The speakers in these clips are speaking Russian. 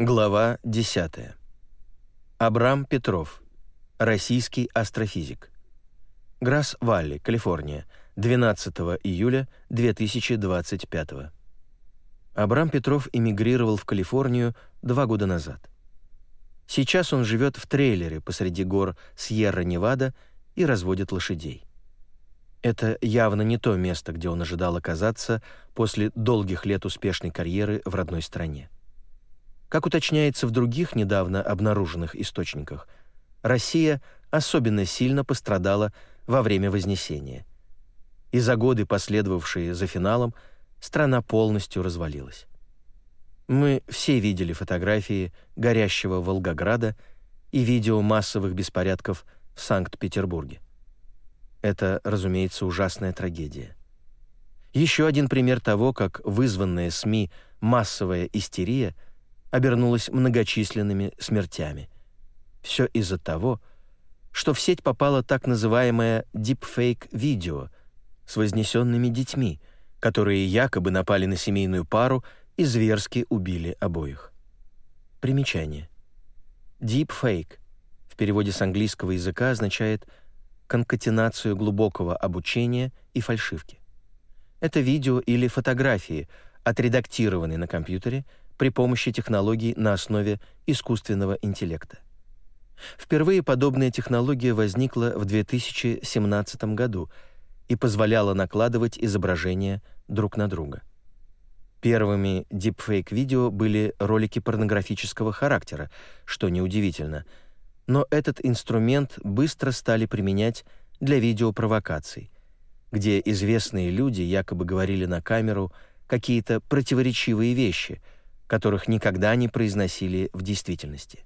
Глава 10. Абрам Петров. Российский астрофизик. Грасс-Валли, Калифорния. 12 июля 2025. Абрам Петров эмигрировал в Калифорнию два года назад. Сейчас он живет в трейлере посреди гор Сьерра-Невада и разводит лошадей. Это явно не то место, где он ожидал оказаться после долгих лет успешной карьеры в родной стране. Как уточняется в других недавно обнаруженных источниках, Россия особенно сильно пострадала во время Вознесения. И за годы, последовавшие за финалом, страна полностью развалилась. Мы все видели фотографии горящего Волгограда и видео массовых беспорядков в Санкт-Петербурге. Это, разумеется, ужасная трагедия. Еще один пример того, как вызванная СМИ массовая истерия – обернулась многочисленными смертями. Все из-за того, что в сеть попало так называемое дипфейк-видео с вознесенными детьми, которые якобы напали на семейную пару и зверски убили обоих. Примечание. Deepfake в переводе с английского языка означает конкатенацию глубокого обучения и фальшивки. Это видео или фотографии, отредактированные на компьютере – при помощи технологий на основе искусственного интеллекта. Впервые подобная технология возникла в 2017 году и позволяла накладывать изображения друг на друга. Первыми дипфейк-видео были ролики порнографического характера, что неудивительно, но этот инструмент быстро стали применять для видеопровокаций, где известные люди якобы говорили на камеру какие-то противоречивые вещи – которых никогда не произносили в действительности.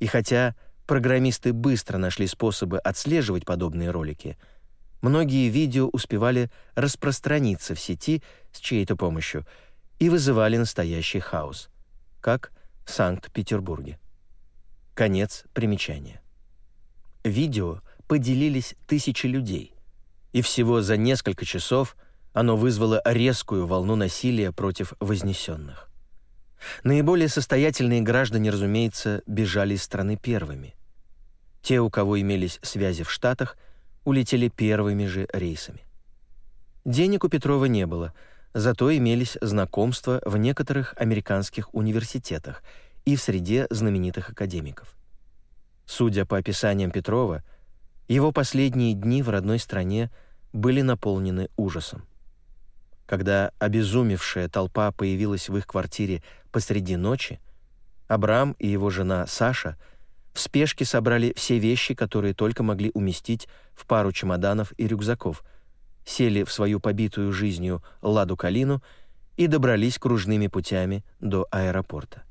И хотя программисты быстро нашли способы отслеживать подобные ролики, многие видео успевали распространиться в сети с чьей-то помощью и вызывали настоящий хаос, как в Санкт-Петербурге. Конец примечания. Видео поделились тысячи людей, и всего за несколько часов оно вызвало резкую волну насилия против вознесенных. Наиболее состоятельные граждане, разумеется, бежали из страны первыми. Те, у кого имелись связи в Штатах, улетели первыми же рейсами. Денег у Петрова не было, зато имелись знакомства в некоторых американских университетах и в среде знаменитых академиков. Судя по описаниям Петрова, его последние дни в родной стране были наполнены ужасом. Когда обезумевшая толпа появилась в их квартире посреди ночи, Абрам и его жена Саша в спешке собрали все вещи, которые только могли уместить в пару чемоданов и рюкзаков, сели в свою побитую жизнью «Ладу Калину» и добрались кружными путями до аэропорта.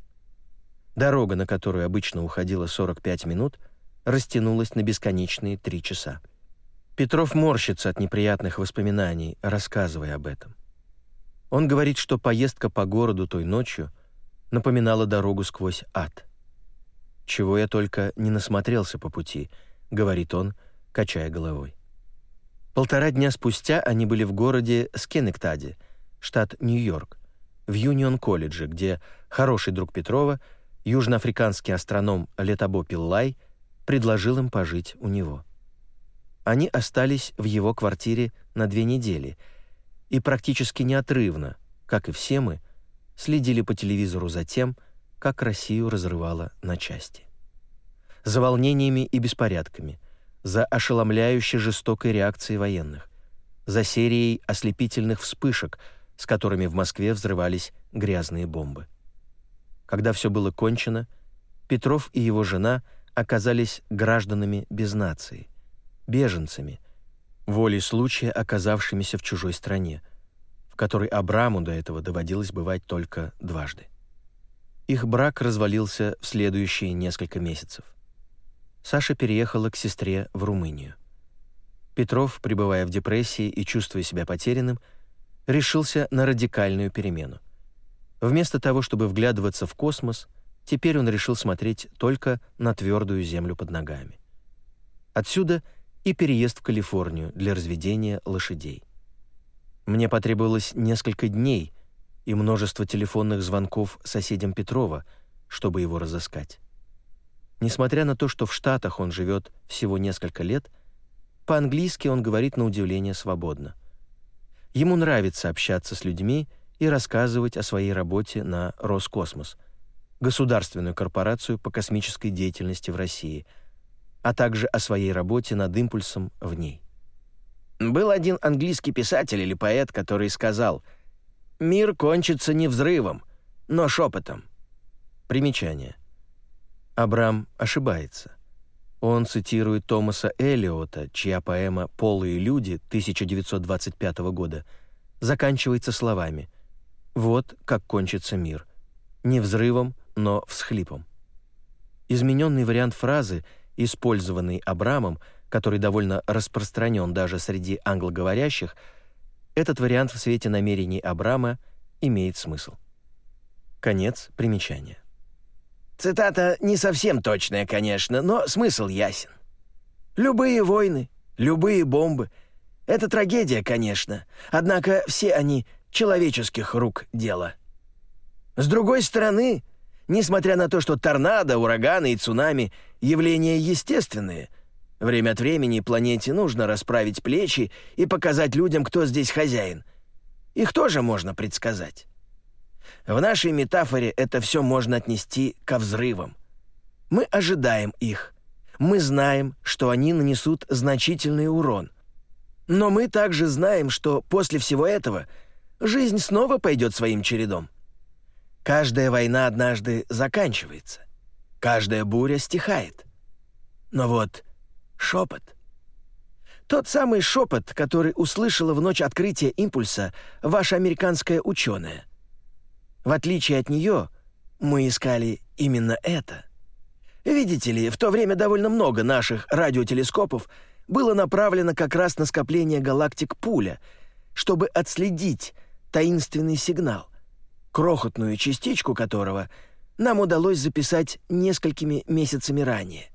Дорога, на которую обычно уходила 45 минут, растянулась на бесконечные три часа. Петров морщится от неприятных воспоминаний, рассказывая об этом. Он говорит, что поездка по городу той ночью напоминала дорогу сквозь ад. «Чего я только не насмотрелся по пути», — говорит он, качая головой. Полтора дня спустя они были в городе Скенектаде, штат Нью-Йорк, в Юнион-колледже, где хороший друг Петрова, южноафриканский астроном Летабо Пиллай, предложил им пожить у него. Они остались в его квартире на две недели — и практически неотрывно, как и все мы, следили по телевизору за тем, как Россию разрывало на части. За волнениями и беспорядками, за ошеломляюще жестокой реакцией военных, за серией ослепительных вспышек, с которыми в Москве взрывались грязные бомбы. Когда все было кончено, Петров и его жена оказались гражданами без нации, беженцами, волей случая оказавшимися в чужой стране, в которой Абраму до этого доводилось бывать только дважды. Их брак развалился в следующие несколько месяцев. Саша переехала к сестре в Румынию. Петров, пребывая в депрессии и чувствуя себя потерянным, решился на радикальную перемену. Вместо того, чтобы вглядываться в космос, теперь он решил смотреть только на твердую землю под ногами. Отсюда – и переезд в Калифорнию для разведения лошадей. Мне потребовалось несколько дней и множество телефонных звонков соседям Петрова, чтобы его разыскать. Несмотря на то, что в Штатах он живет всего несколько лет, по-английски он говорит на удивление свободно. Ему нравится общаться с людьми и рассказывать о своей работе на Роскосмос, государственную корпорацию по космической деятельности в России, а также о своей работе над импульсом в ней. Был один английский писатель или поэт, который сказал «Мир кончится не взрывом, но шепотом». Примечание. Абрам ошибается. Он цитирует Томаса Элиота, чья поэма «Полые люди» 1925 года заканчивается словами «Вот как кончится мир». Не взрывом, но всхлипом. Измененный вариант фразы, использованный Абрамом, который довольно распространен даже среди англоговорящих, этот вариант в свете намерений Абрама имеет смысл. Конец примечания. Цитата не совсем точная, конечно, но смысл ясен. Любые войны, любые бомбы — это трагедия, конечно, однако все они человеческих рук дело. С другой стороны, несмотря на то, что торнадо, ураганы и цунами — явления естественные, время от времени планете нужно расправить плечи и показать людям, кто здесь хозяин. Их тоже можно предсказать. В нашей метафоре это все можно отнести ко взрывам. Мы ожидаем их. Мы знаем, что они нанесут значительный урон. Но мы также знаем, что после всего этого жизнь снова пойдет своим чередом. Каждая война однажды заканчивается. Каждая буря стихает. Но вот шепот. Тот самый шепот, который услышала в ночь открытия импульса ваша американская ученая — в отличие от нее, мы искали именно это. Видите ли, в то время довольно много наших радиотелескопов было направлено как раз на скопление галактик Пуля, чтобы отследить таинственный сигнал, крохотную частичку которого нам удалось записать несколькими месяцами ранее.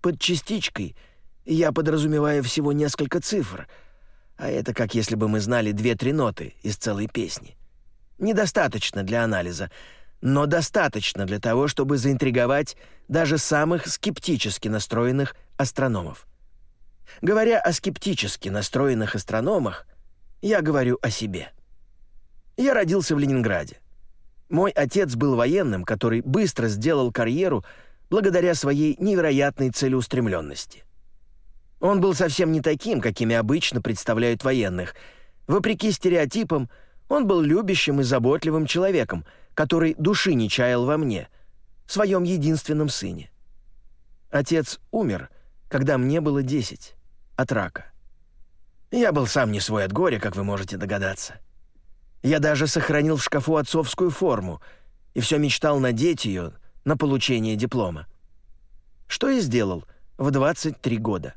Под частичкой я подразумеваю всего несколько цифр, а это как если бы мы знали две-три ноты из целой песни недостаточно для анализа, но достаточно для того, чтобы заинтриговать даже самых скептически настроенных астрономов. Говоря о скептически настроенных астрономах, я говорю о себе. Я родился в Ленинграде. Мой отец был военным, который быстро сделал карьеру благодаря своей невероятной целеустремленности. Он был совсем не таким, какими обычно представляют военных. Вопреки стереотипам, он был любящим и заботливым человеком, который души не чаял во мне, своем единственном сыне. Отец умер, когда мне было десять, от рака. Я был сам не свой от горя, как вы можете догадаться. Я даже сохранил в шкафу отцовскую форму и все мечтал надеть ее на получение диплома. Что и сделал в 23 года.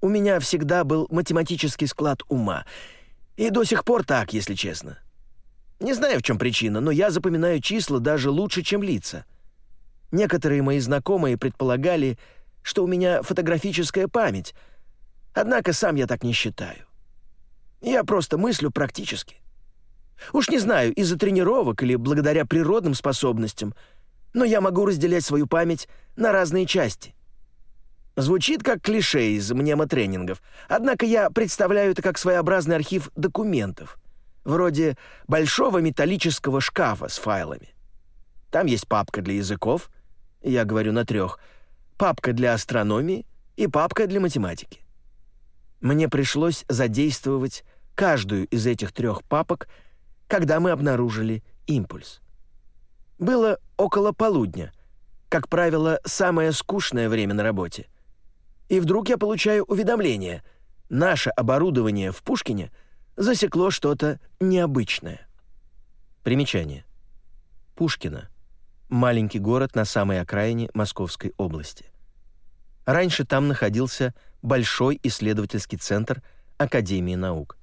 У меня всегда был математический склад ума — и до сих пор так, если честно. Не знаю, в чем причина, но я запоминаю числа даже лучше, чем лица. Некоторые мои знакомые предполагали, что у меня фотографическая память, однако сам я так не считаю. Я просто мыслю практически. Уж не знаю, из-за тренировок или благодаря природным способностям, но я могу разделять свою память на разные части — Звучит как клише из мнемотренингов, однако я представляю это как своеобразный архив документов, вроде большого металлического шкафа с файлами. Там есть папка для языков, я говорю на трех, папка для астрономии и папка для математики. Мне пришлось задействовать каждую из этих трех папок, когда мы обнаружили импульс. Было около полудня, как правило, самое скучное время на работе и вдруг я получаю уведомление. Наше оборудование в Пушкине засекло что-то необычное. Примечание. Пушкино. Маленький город на самой окраине Московской области. Раньше там находился большой исследовательский центр Академии наук.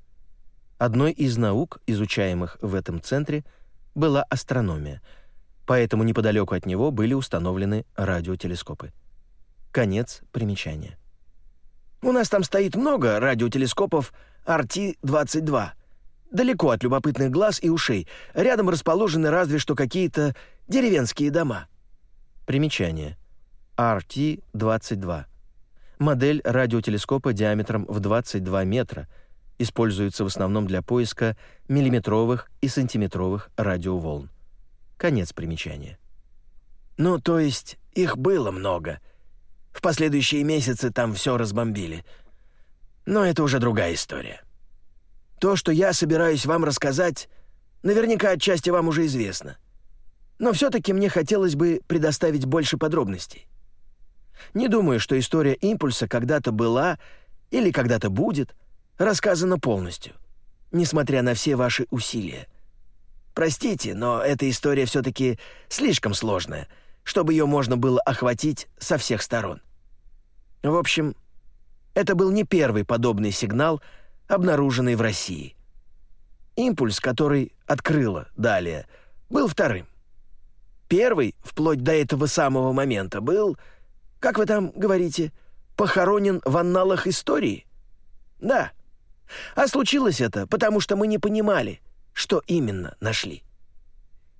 Одной из наук, изучаемых в этом центре, была астрономия, поэтому неподалеку от него были установлены радиотелескопы. Конец примечания. У нас там стоит много радиотелескопов RT-22. Далеко от любопытных глаз и ушей. Рядом расположены разве что какие-то деревенские дома. Примечание. RT-22. Модель радиотелескопа диаметром в 22 метра используется в основном для поиска миллиметровых и сантиметровых радиоволн. Конец примечания. Ну, то есть их было много. В последующие месяцы там все разбомбили. Но это уже другая история. То, что я собираюсь вам рассказать, наверняка отчасти вам уже известно. Но все-таки мне хотелось бы предоставить больше подробностей. Не думаю, что история импульса когда-то была или когда-то будет рассказана полностью, несмотря на все ваши усилия. Простите, но эта история все-таки слишком сложная, чтобы ее можно было охватить со всех сторон. В общем, это был не первый подобный сигнал, обнаруженный в России. Импульс, который открыла далее, был вторым. Первый, вплоть до этого самого момента, был, как вы там говорите, похоронен в анналах истории? Да. А случилось это, потому что мы не понимали, что именно нашли.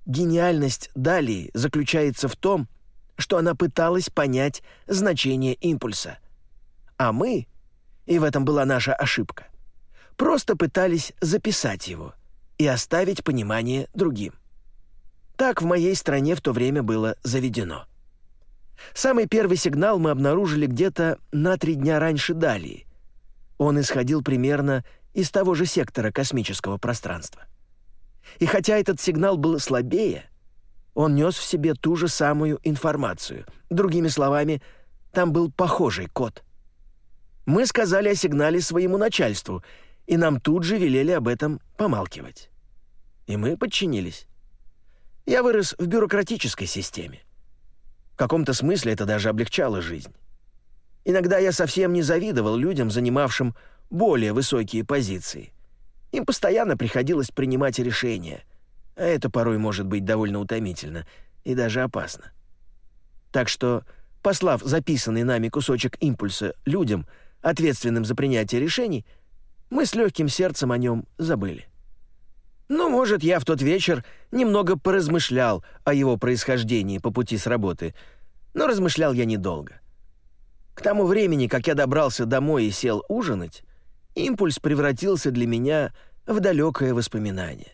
Гениальность Далии заключается в том, что она пыталась понять значение импульса. А мы, и в этом была наша ошибка, просто пытались записать его и оставить понимание другим. Так в моей стране в то время было заведено. Самый первый сигнал мы обнаружили где-то на три дня раньше Далии. Он исходил примерно из того же сектора космического пространства. И хотя этот сигнал был слабее, он нес в себе ту же самую информацию. Другими словами, там был похожий код. Мы сказали о сигнале своему начальству, и нам тут же велели об этом помалкивать. И мы подчинились. Я вырос в бюрократической системе. В каком-то смысле это даже облегчало жизнь. Иногда я совсем не завидовал людям, занимавшим более высокие позиции. Им постоянно приходилось принимать решения, а это порой может быть довольно утомительно и даже опасно. Так что, послав записанный нами кусочек импульса людям, ответственным за принятие решений, мы с легким сердцем о нем забыли. Ну, может, я в тот вечер немного поразмышлял о его происхождении по пути с работы, но размышлял я недолго. К тому времени, как я добрался домой и сел ужинать, импульс превратился для меня в далекое воспоминание.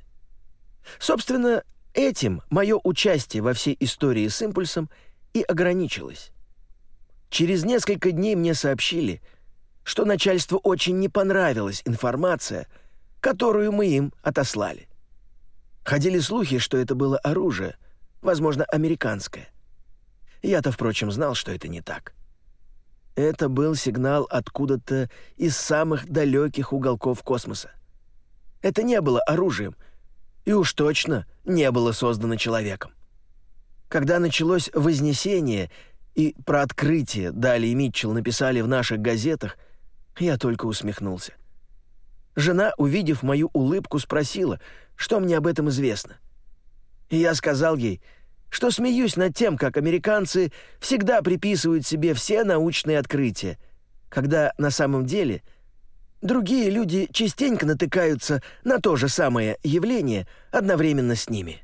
Собственно, этим мое участие во всей истории с импульсом и ограничилось. Через несколько дней мне сообщили, что начальству очень не понравилась информация, которую мы им отослали. Ходили слухи, что это было оружие, возможно, американское. Я-то, впрочем, знал, что это не так. Это был сигнал откуда-то из самых далеких уголков космоса. Это не было оружием, и уж точно не было создано человеком. Когда началось Вознесение и про открытие Дали и Митчелл написали в наших газетах, я только усмехнулся. Жена, увидев мою улыбку, спросила, что мне об этом известно. И я сказал ей, что смеюсь над тем, как американцы всегда приписывают себе все научные открытия, когда на самом деле другие люди частенько натыкаются на то же самое явление одновременно с ними.